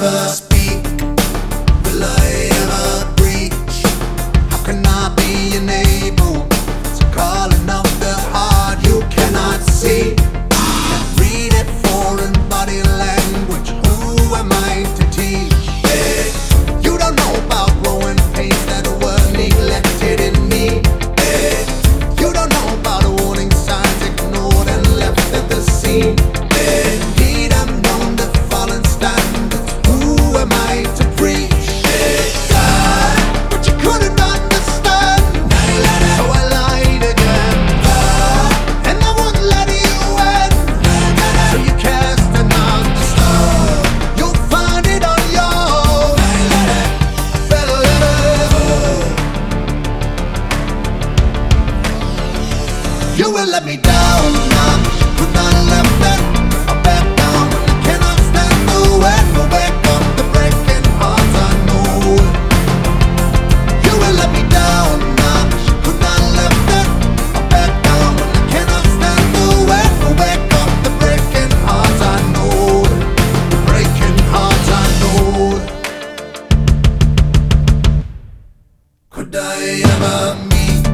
never let me down, mom. Could not left it. I back down when I cannot stand the weight. Go back up the breaking hearts I know. You will let me down, mom. Could not left it. I back down when I cannot stand the weight. Go back up the breaking hearts I know. The breaking hearts I know. Could I ever meet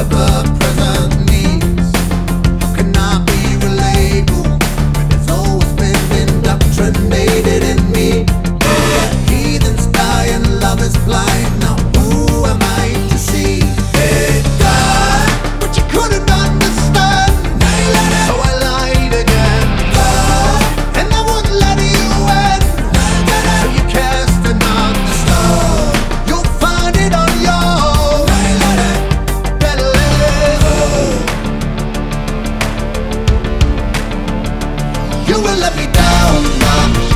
ever present will let me down. Mom.